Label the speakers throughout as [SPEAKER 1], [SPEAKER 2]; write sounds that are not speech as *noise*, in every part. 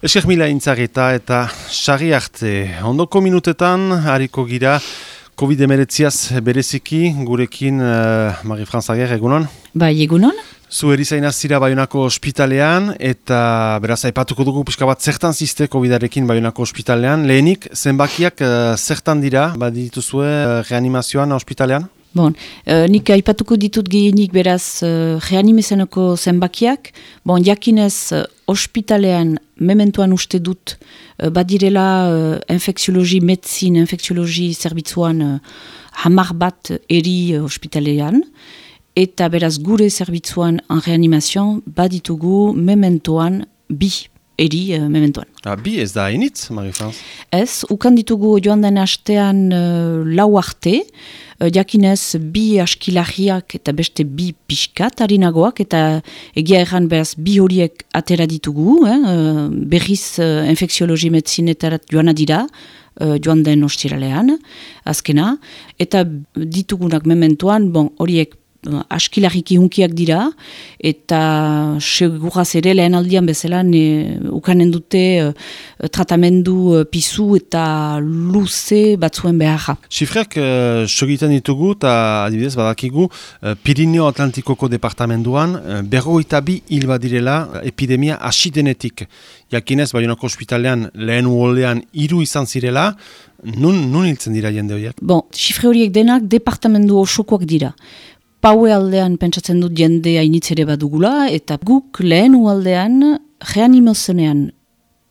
[SPEAKER 1] Esker mila intzageta eta sari arte. Ondoko minutetan, hariko gira, COVID-19 bereziki, gurekin uh, Marie-France Ager, egunon?
[SPEAKER 2] Bai, egunon?
[SPEAKER 1] Zu erizaina zira Bayonako ospitalean, eta beraz aipatuko dugu pixka bat zertan ziste COVID-arekin Bayonako ospitalean. Lehenik, zenbakiak uh, zertan dira, badituzue uh, reanimazioan ospitalean?
[SPEAKER 2] Bon, uh, nik aipatuko ditut gehienik beraz uh, reanimezenoko zenbakiak. Bon, jakinez, uh, ospitalean mementuan uste dut uh, badirela uh, infekziologi metzin, infekziologi zerbitzuan uh, hamar bat eri uh, ospitalean. Eta beraz gure zerbitzuan en reanimazion baditugu mementoan bi eri uh, mementoan.
[SPEAKER 1] Ah, bi ez da hainitz, Marie-France?
[SPEAKER 2] Ez, ukan ditugu joan den astean uh, lau arte, uh, jakinez bi askilahiak eta beste bi pixkat harinagoak, eta egia erran behaz bi horiek atera ditugu, eh, uh, berriz uh, infekziologi medzinetarat joan dira, uh, joan den ostiralean, azkena, eta ditugunak mementuan, bon, horiek askilariki hunkiak dira, eta seguraz ere lehen aldian bezala ne, ukanen dute uh, tratamendu uh, pizu eta luze batzuen beharra.
[SPEAKER 1] Sifreak uh, sogiten ditugu eta adibidez badakigu uh, Pirineo Atlantikoko departamenduan uh, berroita bi hil badirela epidemia asidenetik. Jakinez, Bayonako ospitalean lehen uoldean hiru izan zirela, nun, nun hiltzen dira jende horiek?
[SPEAKER 2] Bon, sifre horiek denak departamendu osokoak dira. Paue aldean pentsatzen dut jende hainitzere badugula, eta guk lehen ualdean reanimazionean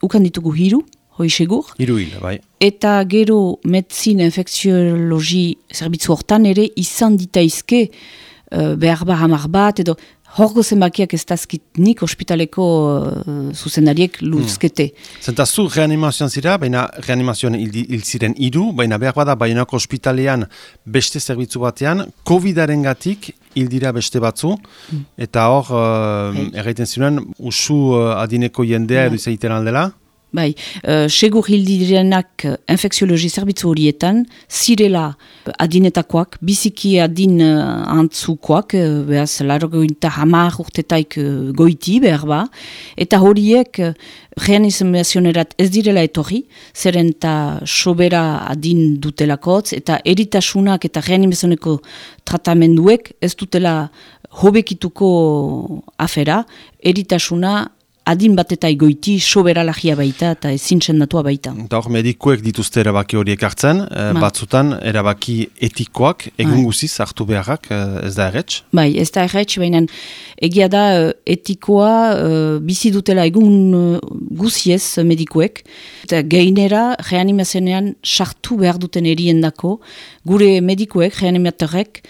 [SPEAKER 2] ukan ditugu hiru, hoi segur.
[SPEAKER 1] Hiru hil, bai.
[SPEAKER 2] Eta gero metzin infekziologi zerbitzu hortan ere izan ditaizke uh, behar hamar bat, edo Horgo zenbakiak ez dazkit nik ospitaleko uh, zuzendariek luzkete.
[SPEAKER 1] Hmm. Zenta zu reanimazioan zira, baina reanimazioan hil ziren idu, baina behar bada bainako ospitalean beste zerbitzu batean, COVID-aren gatik hil dira beste batzu, hmm. eta hor, uh, erraiten ziren, usu uh, adineko jendea edo izaiten aldela?
[SPEAKER 2] Bai, uh, segur hildirenak uh, infekziologi zerbitzu horietan, zirela uh, adinetakoak, biziki adin uh, antzukoak, uh, behaz, largointa hamar urtetaik uh, goiti, behar ba, eta horiek uh, reanizamazionerat ez direla etorri, zeren eta sobera adin dutelakotz, eta eritasunak eta reanimazioneko tratamenduek ez dutela hobekituko afera, eritasuna adin bat eta egoiti soberalagia baita eta ezin sendatua baita.
[SPEAKER 1] Eta hor medikuek dituzte erabaki horiek hartzen, eh, ba. batzutan erabaki etikoak egun bai. guziz hartu beharrak eh, ez da erretz?
[SPEAKER 2] Bai, ez da erretz, baina egia da eh, etikoa bizi dutela egun guziez medikuek. Eta geinera reanimazenean sartu behar duten eriendako, gure medikuek, reanimatorek,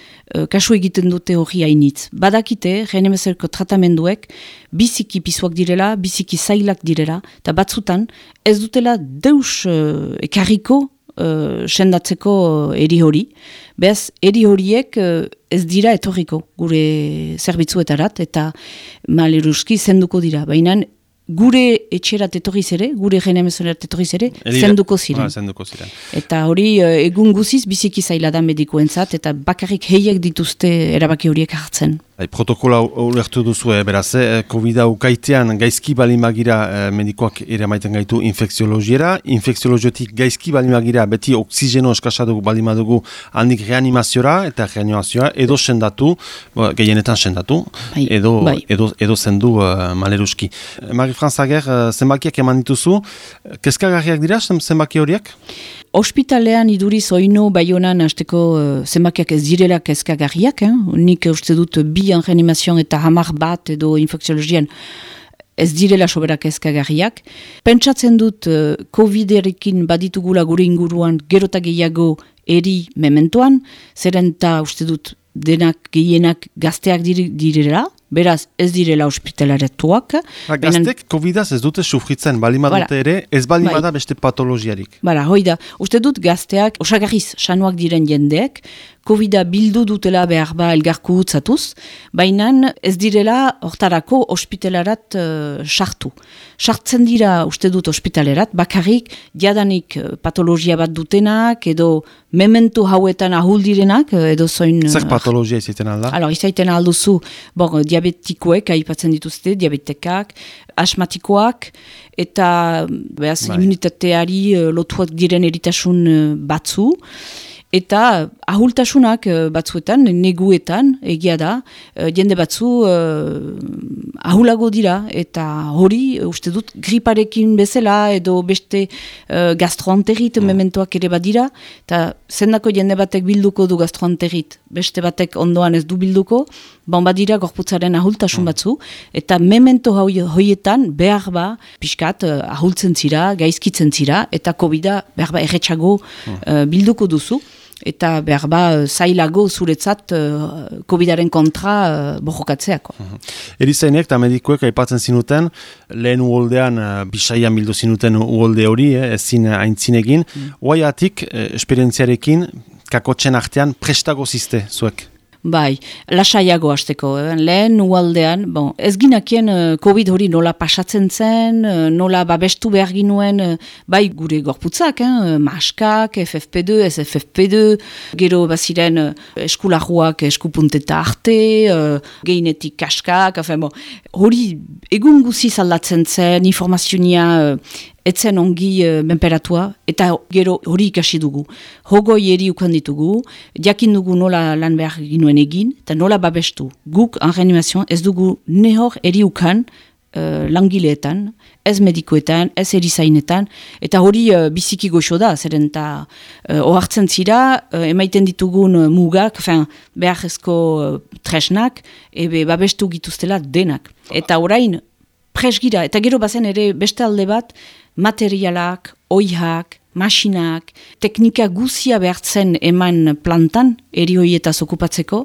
[SPEAKER 2] kasu egiten dute hori hainitz. Badakite, reanimazerko tratamenduek, biziki pisuak direla, biziki zailak direla, eta batzutan ez dutela deus uh, ekarriko uh, sendatzeko eri hori. Beaz, eri horiek uh, ez dira etorriko gure zerbitzuetarat, eta maleruski zenduko dira. Baina gure etxerat etorriz ere, gure genemezorat etorriz ere, zenduko ziren.
[SPEAKER 1] Ah, zenduko ziren.
[SPEAKER 2] Eta hori egun guziz biziki zaila da medikoentzat, eta bakarrik heiek dituzte erabaki horiek hartzen.
[SPEAKER 1] Bai, protokola ulertu duzu, eh, beraz, eh, COVID-a ukaitean gaizki balimagira eh, medikoak ere maiten gaitu infekziologiera. Infekziologiotik gaizki balimagira beti oksigeno eskasadugu balimadugu handik reanimaziora eta reanimazioa edo sendatu, gehienetan sendatu, bai, edo, bai. edo, edo zendu uh, maleruski. Marie-France Ager, uh, zenbakiak eman dituzu, kezkagarriak dira zenbaki horiek?
[SPEAKER 2] Ospitalean iduriz oinu baionan hasteko uh, zenbakiak ez direla kezkagarriak, eh? nik uste dut bi reanimazioan eta hamar bat edo infekziologian ez direla soberak ezkagarriak. Pentsatzen dut uh, COVID-erekin baditugula gure inguruan gerota gehiago eri mementoan, zeren eta uste dut denak gehienak gazteak direla, beraz ez direla ospitalaratuak.
[SPEAKER 1] Ba, gaztek COVID-az ez dute sufritzen, balimadute ere, ez balimada bai. beste patologiarik.
[SPEAKER 2] Bara, hoi da, uste dut gazteak, osagarriz, sanuak diren jendeek, COVID-a bildu dutela behar ba elgarku utzatuz, baina ez direla hortarako ospitalarat uh, sartu. Sartzen dira uste dut ospitalerat, bakarrik jadanik uh, patologia bat dutenak, edo memento hauetan ahul direnak, edo zoin...
[SPEAKER 1] Zer patologia izaiten alda?
[SPEAKER 2] Alo, izaiten alduzu, bon, diabetikoek aipatzen dituzte, diabetekak, asmatikoak, eta behaz, bai. immunitateari lotuak diren eritasun batzu, Eta ahultasunak eh, batzuetan, neguetan, egia da, eh, jende batzu uh, ahulago dira, eta hori, uste dut, griparekin bezala, edo beste uh, gastroanterit mm. mementoak ere badira, eta zendako jende batek bilduko du gastroanterit, beste batek ondoan ez du bilduko, bon badira gorputzaren ahultasun mm. batzu, eta memento hoietan behar ba, pixkat, uh, ahultzen zira, gaizkitzen zira, eta COVID-a behar ba erretxago mm. bilduko duzu eta behar ba, zailago zuretzat uh, COVID-aren kontra uh, bojokatzeako. Uh
[SPEAKER 1] -huh. Erizainek eta medikoek aipatzen zinuten, lehen uoldean, uh, bisaian bildu zinuten uolde hori, eh, ezin haintzinegin, uh, oaiatik, uh, esperientziarekin, kakotxen artean, prestago ziste zuek?
[SPEAKER 2] Bai, lasaiago hasteko, eh? lehen ualdean, bon, ez ginakien uh, COVID hori nola pasatzen zen, uh, nola babestu behar ginuen, uh, bai gure gorputzak, eh? maskak, FFP2, SFFP2, gero baziren uh, eskularuak eskupunteta arte, uh, geinetik kaskak, bon, hori egun guzi zaldatzen zen, informazioa uh, etzen ongi uh, menperatua, eta gero hori ikasi dugu. Hogoi eri ukan ditugu, jakin dugu nola lan behar ginuen egin, eta nola babestu. Guk, en reanimazion, ez dugu nehor eri ukan uh, langileetan, ez medikoetan, ez erizainetan, eta hori uh, biziki goxo da, zeren eta uh, ohartzen zira, uh, emaiten ditugun mugak, fin, behar ezko tresnak, ebe babestu gituztela denak. Eta orain, presgira, eta gero bazen ere beste alde bat, materialak, oihak, masinak, teknika guzia behartzen eman plantan, eri hoietaz okupatzeko,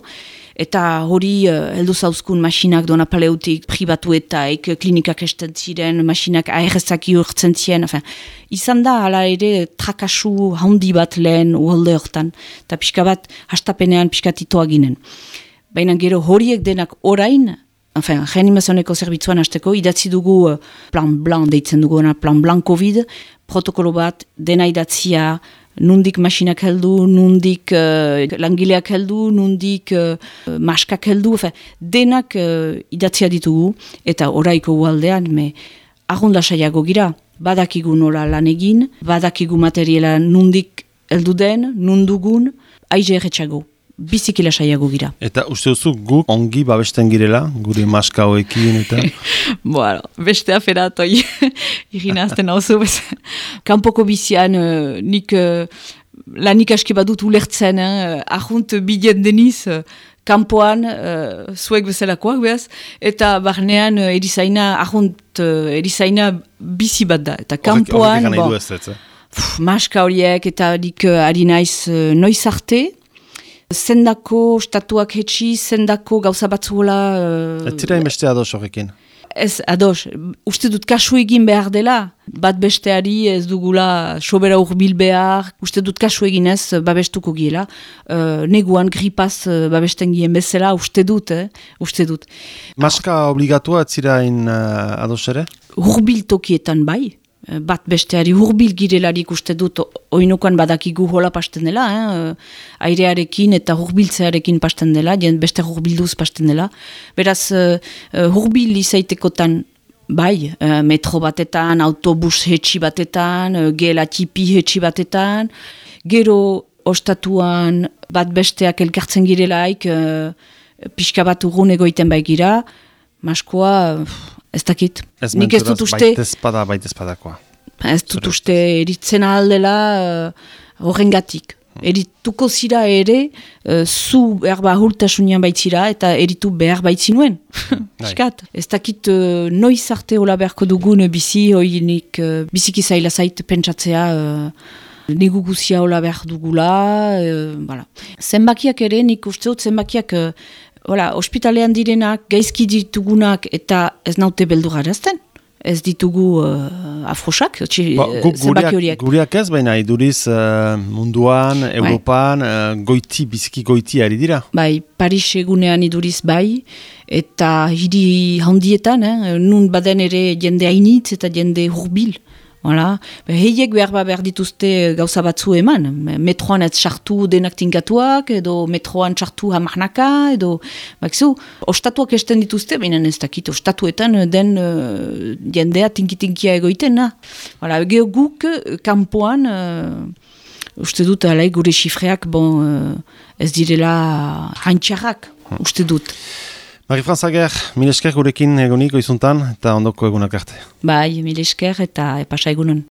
[SPEAKER 2] eta hori uh, heldu zauzkun masinak dona paleutik pribatuetaik, klinikak esten ziren, masinak aherrezak iurtzen ziren, izan da, hala ere, trakasu handi bat lehen uholde hortan, eta pixka bat, hastapenean pixka ginen. Baina gero horiek denak orain, Enfin, reanimazioneko zerbitzuan hasteko, idatzi dugu uh, plan blan, deitzen dugu, plan blan COVID, protokolo bat, dena idatzia, nundik masinak heldu, nundik uh, langileak heldu, nundik uh, maskak heldu, enfin, denak uh, idatzia ditugu, eta oraiko gualdean, me ahonda saiago gira, badakigu nola lan egin, badakigu materiala nundik heldu den, nundugun, aize erretxago bizikila saiago gira.
[SPEAKER 1] Eta uste duzu guk ongi babesten girela, gure maska hoekin eta... *laughs*
[SPEAKER 2] bueno, beste afera atoi, irina *laughs* azten hau zu, kanpoko bizian uh, nik uh, lanik aski badut ulertzen, uh, ahunt bidien deniz, uh, kanpoan, uh, zuek bezalakoak behaz, eta barnean uh, erizaina, ahunt uh, erizaina bizi bat da, eta kanpoan... Maska horiek eta dik uh, ari naiz uh, noiz arte, zendako statuak hetxi, zendako gauza batzuela...
[SPEAKER 1] Uh, Ez zira inbeste ados horrekin?
[SPEAKER 2] Ez ados, uste dut kasu egin behar dela, bat besteari ez dugula sobera urbil behar, uste dut kasu egin ez babestuko giela, uh, neguan gripaz uh, babesten gien bezala, uste dut, eh? uste dut.
[SPEAKER 1] Maska obligatua ez zira in uh, ados ere?
[SPEAKER 2] Urbil tokietan bai, Eh, bat besteari hurbil girelarik uste dut oinukan badakigu hola pasten dela, eh? airearekin eta hurbiltzearekin pasten dela, beste hurbilduz pasten dela. Beraz, uh, hurbil izaitekotan bai, metro batetan, autobus hetxi batetan, gela tipi hetxi batetan, gero ostatuan bat besteak elkartzen girelaik, uh, pixka bat urgun egoiten bai gira, maskoa... Ez dakit.
[SPEAKER 1] Ez Nik ez dut uste... Baita espada.
[SPEAKER 2] Ez dut uste eritzen aldela uh, horrengatik. Hmm. Erituko zira ere, uh, zu behar bahultasunian baitzira eta eritu behar baitzinuen. Eskat. *laughs* Ez dakit uh, noiz arte hola beharko dugun bizi, hoi nik uh, biziki zaila zait pentsatzea... Uh, Nigu guzia hola behar dugula, uh, zenbakiak ere, nik uste dut zenbakiak uh, hola, ospitalean direnak, gaizki ditugunak eta ez naute beldu garazten. Ez ditugu uh, afrosak, ba,
[SPEAKER 1] horiek. Gureak ez, baina iduriz uh, munduan, bai. Europan, uh, goiti, biziki goiti ari dira.
[SPEAKER 2] Bai, Paris egunean iduriz bai, eta hiri handietan, eh, nun baden ere jende hainitz eta jende hurbil. Hala, heiek behar ba behar dituzte gauza batzu eman. Metroan ez sartu denak tinkatuak, edo metroan sartu hamarnaka, edo, bakizu, ostatuak esten dituzte, baina ez dakit, ostatuetan den uh, jendea tinkitinkia egoiten, na. Hala, geho guk, kampoan, uh, uste dut, alai, gure xifreak, bon, uh, ez direla hantxarrak, uste dut.
[SPEAKER 1] Marie-France Ager, mil esker gurekin egoniko izuntan eta ondoko egunak arte.
[SPEAKER 2] Bai, mil esker eta epasa egunen.